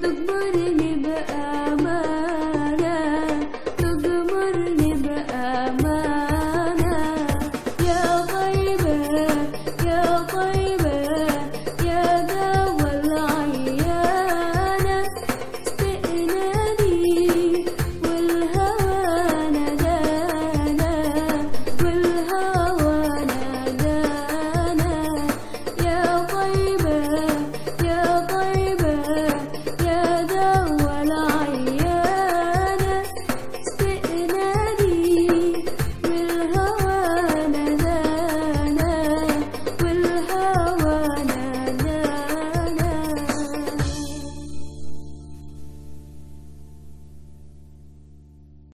the morning.